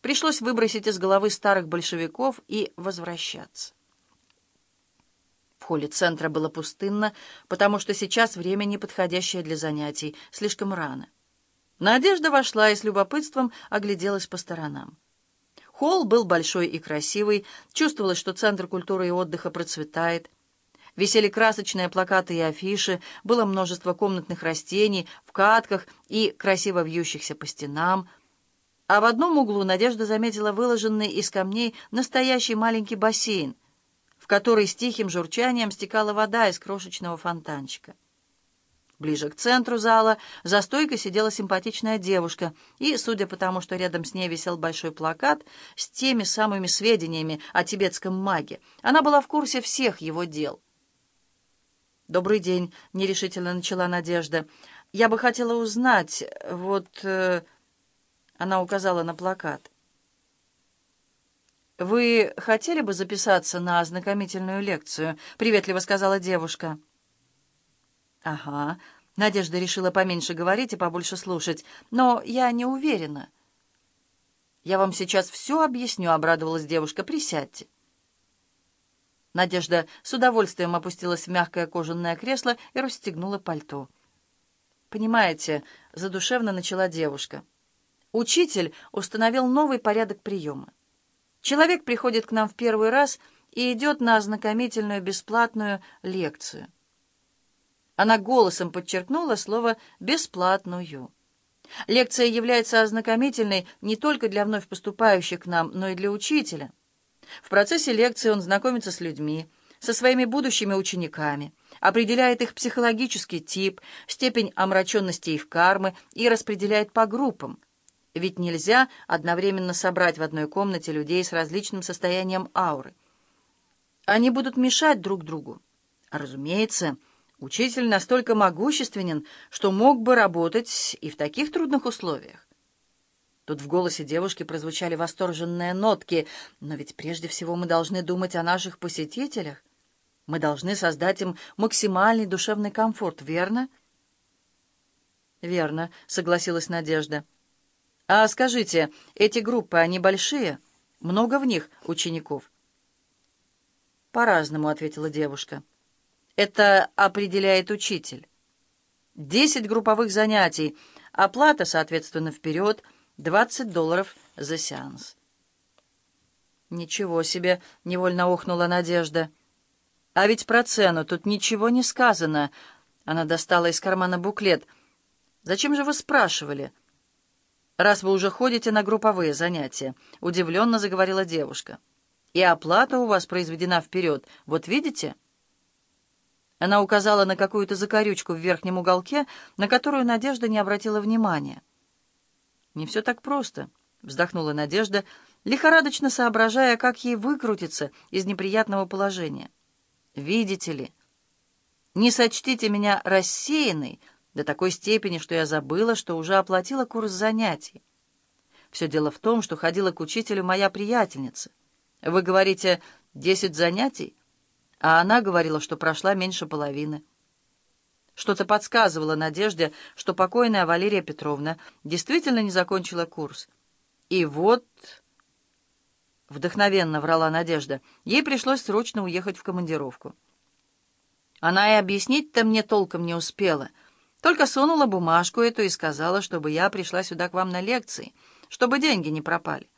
Пришлось выбросить из головы старых большевиков и возвращаться. В холле центра было пустынно, потому что сейчас время неподходящее для занятий, слишком рано. Надежда вошла и с любопытством огляделась по сторонам. Холл был большой и красивый, чувствовалось, что Центр культуры и отдыха процветает. Висели красочные плакаты и афиши, было множество комнатных растений в катках и красиво вьющихся по стенам. А в одном углу Надежда заметила выложенный из камней настоящий маленький бассейн, в который с тихим журчанием стекала вода из крошечного фонтанчика. Ближе к центру зала за стойкой сидела симпатичная девушка, и, судя по тому, что рядом с ней висел большой плакат с теми самыми сведениями о тибетском маге, она была в курсе всех его дел. «Добрый день», — нерешительно начала Надежда. «Я бы хотела узнать, вот...» Она указала на плакат. «Вы хотели бы записаться на ознакомительную лекцию?» — приветливо сказала девушка. «Ага». Надежда решила поменьше говорить и побольше слушать. «Но я не уверена». «Я вам сейчас все объясню», — обрадовалась девушка. «Присядьте». Надежда с удовольствием опустилась в мягкое кожаное кресло и расстегнула пальто. «Понимаете», — задушевно начала девушка, — «учитель установил новый порядок приема. Человек приходит к нам в первый раз и идет на ознакомительную бесплатную лекцию». Она голосом подчеркнула слово «бесплатную». Лекция является ознакомительной не только для вновь поступающих к нам, но и для учителя. В процессе лекции он знакомится с людьми, со своими будущими учениками, определяет их психологический тип, степень омраченности их кармы и распределяет по группам. Ведь нельзя одновременно собрать в одной комнате людей с различным состоянием ауры. Они будут мешать друг другу. Разумеется, Учитель настолько могущественен, что мог бы работать и в таких трудных условиях. Тут в голосе девушки прозвучали восторженные нотки, но ведь прежде всего мы должны думать о наших посетителях. Мы должны создать им максимальный душевный комфорт, верно? Верно, согласилась Надежда. А скажите, эти группы, они большие? Много в них учеников? По-разному, ответила девушка. Это определяет учитель. Десять групповых занятий, оплата, соответственно, вперед, 20 долларов за сеанс. «Ничего себе!» — невольно охнула Надежда. «А ведь про цену тут ничего не сказано». Она достала из кармана буклет. «Зачем же вы спрашивали?» «Раз вы уже ходите на групповые занятия», — удивленно заговорила девушка. «И оплата у вас произведена вперед. Вот видите?» Она указала на какую-то закорючку в верхнем уголке, на которую Надежда не обратила внимания. «Не все так просто», — вздохнула Надежда, лихорадочно соображая, как ей выкрутиться из неприятного положения. «Видите ли, не сочтите меня рассеянной до такой степени, что я забыла, что уже оплатила курс занятий. Все дело в том, что ходила к учителю моя приятельница. Вы говорите, десять занятий?» а она говорила, что прошла меньше половины. Что-то подсказывало Надежде, что покойная Валерия Петровна действительно не закончила курс. И вот... Вдохновенно врала Надежда. Ей пришлось срочно уехать в командировку. Она и объяснить-то мне толком не успела. Только сунула бумажку эту и сказала, чтобы я пришла сюда к вам на лекции, чтобы деньги не пропали.